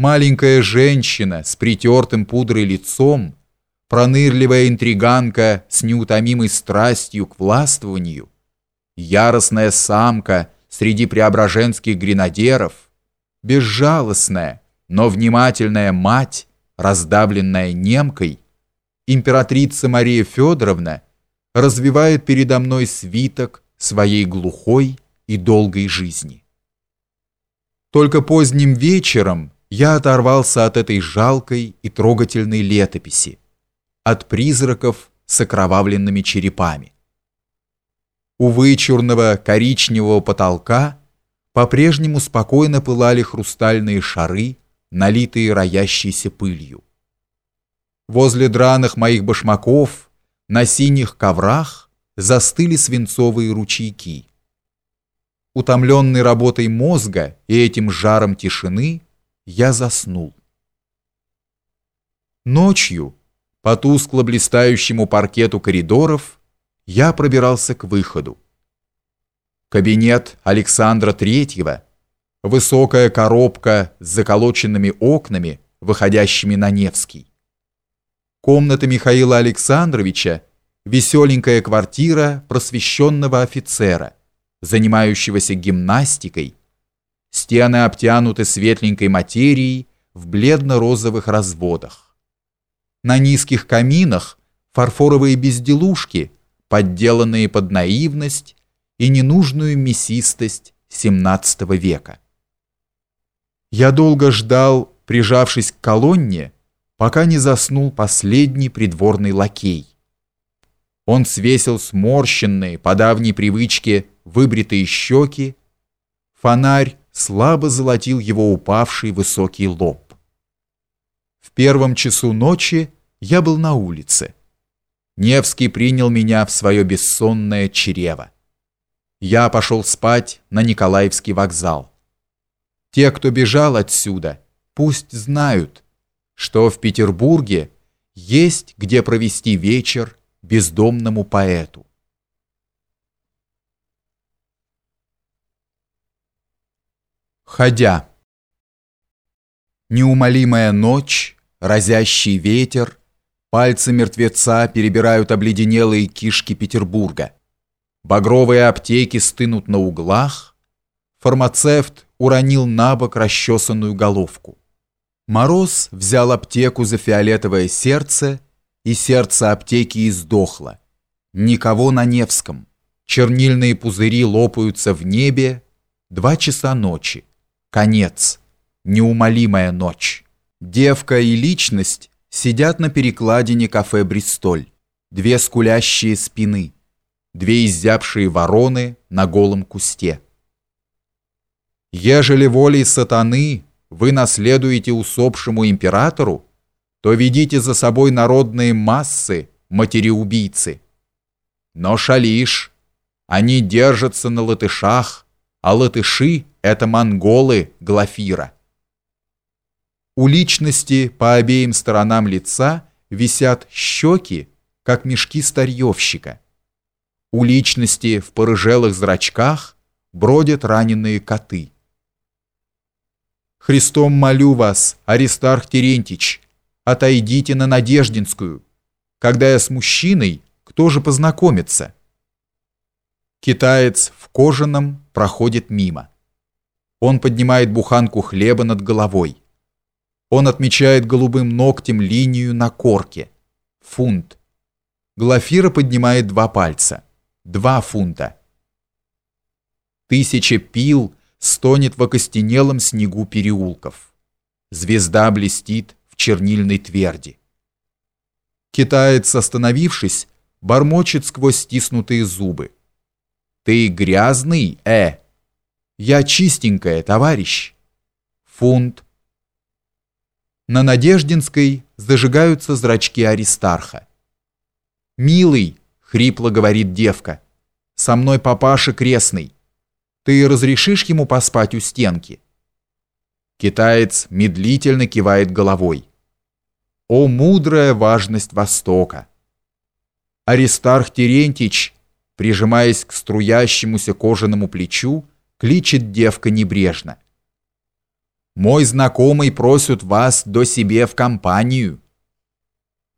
Маленькая женщина с притертым пудрой лицом, пронырливая интриганка с неутомимой страстью к властвованию, яростная самка среди преображенских гренадеров, безжалостная, но внимательная мать, раздавленная немкой, императрица Мария Федоровна развивает передо мной свиток своей глухой и долгой жизни. Только поздним вечером я оторвался от этой жалкой и трогательной летописи, от призраков с окровавленными черепами. У вычурного коричневого потолка по-прежнему спокойно пылали хрустальные шары, налитые роящейся пылью. Возле драных моих башмаков на синих коврах застыли свинцовые ручейки. Утомленный работой мозга и этим жаром тишины, я заснул. Ночью, по тускло блистающему паркету коридоров, я пробирался к выходу. Кабинет Александра Третьего, высокая коробка с заколоченными окнами, выходящими на Невский. Комната Михаила Александровича, веселенькая квартира просвещенного офицера, занимающегося гимнастикой Стены обтянуты светленькой материей в бледно-розовых разводах. На низких каминах фарфоровые безделушки, подделанные под наивность и ненужную мясистость XVII века. Я долго ждал, прижавшись к колонне, пока не заснул последний придворный лакей. Он свесил сморщенные по давней привычке выбритые щеки, фонарь слабо золотил его упавший высокий лоб. В первом часу ночи я был на улице. Невский принял меня в свое бессонное чрево. Я пошел спать на Николаевский вокзал. Те, кто бежал отсюда, пусть знают, что в Петербурге есть где провести вечер бездомному поэту. Ходя. Неумолимая ночь, разящий ветер, пальцы мертвеца перебирают обледенелые кишки Петербурга. Багровые аптеки стынут на углах. Фармацевт уронил на бок расчесанную головку. Мороз взял аптеку за фиолетовое сердце, и сердце аптеки издохло. Никого на Невском. Чернильные пузыри лопаются в небе. Два часа ночи. Конец. Неумолимая ночь. Девка и личность сидят на перекладине кафе «Бристоль». Две скулящие спины. Две изябшие вороны на голом кусте. Ежели волей сатаны вы наследуете усопшему императору, то ведите за собой народные массы, матери-убийцы. Но шалишь, они держатся на латышах, а латыши – это монголы Глафира. У личности по обеим сторонам лица висят щеки, как мешки старьевщика. У личности в порыжелых зрачках бродят раненые коты. Христом молю вас, Аристарх Терентич, отойдите на Надеждинскую. Когда я с мужчиной, кто же познакомится? Китаец в кожаном проходит мимо. Он поднимает буханку хлеба над головой. Он отмечает голубым ногтем линию на корке. Фунт. Глафира поднимает два пальца. Два фунта. Тысяча пил стонет в окостенелом снегу переулков. Звезда блестит в чернильной тверди. Китаец, остановившись, бормочет сквозь стиснутые зубы. Ты грязный, э? Я чистенькая, товарищ. Фунт. На Надеждинской зажигаются зрачки Аристарха. «Милый», — хрипло говорит девка, — «со мной папаша крестный. Ты разрешишь ему поспать у стенки?» Китаец медлительно кивает головой. О, мудрая важность Востока! Аристарх Терентьич прижимаясь к струящемуся кожаному плечу, кличет девка небрежно. Мой знакомый просит вас до себе в компанию.